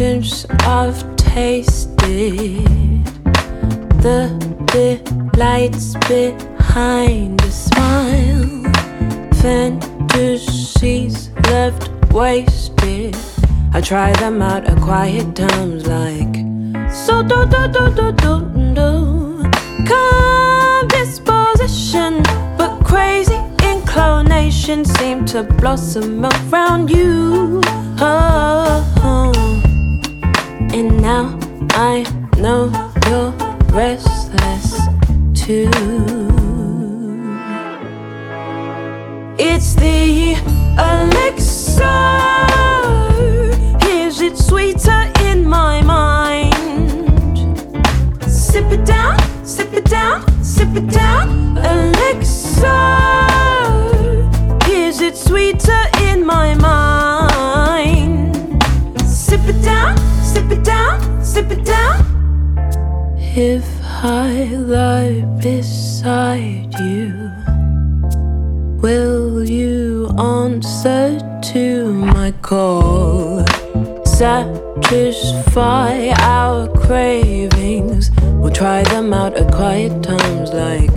since I've tasted the delights behind a smile. Fantasies left wasted. I try them out at quiet times like so do do do do do do. Calm disposition, seem to blossom around you. Oh, and now I know you're restless too. It's the If I lie beside you, will you answer to my call? Satisfy our cravings. We'll try them out at quiet times like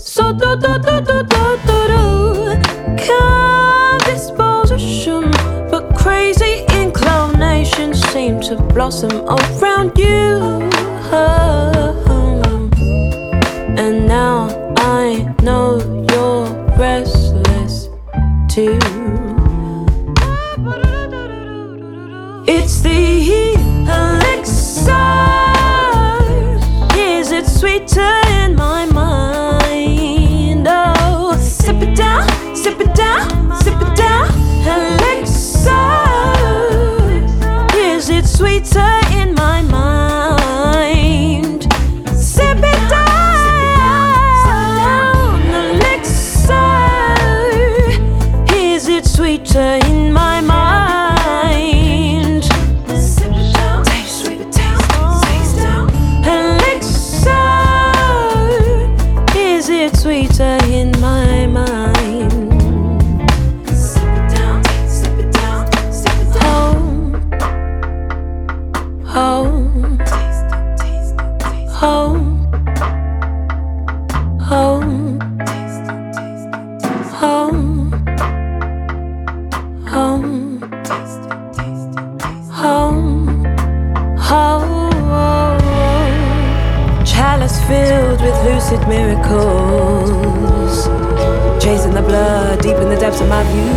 so do do do do do do do. Calm disposition, but crazy inclinations seem to blossom around you. Oh, and now I know you're restless too. It's the elixir. Is it sweeter in my mind? Oh, sip it down, sip it down, Sweeter in my mind? Sip it down, taste, taste, taste down. Elixir, is it sweeter in my mind? Sip it down, sip it down, sip it down. Home. Home, home, filled with lucid miracles, chasing the blood deep in the depths of my view.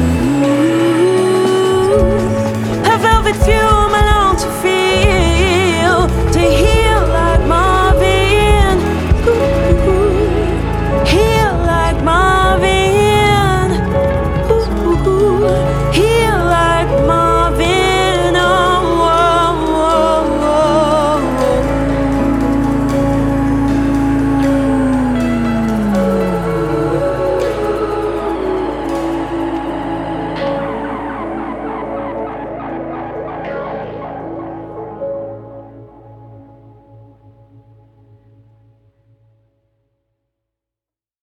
A velvet fuel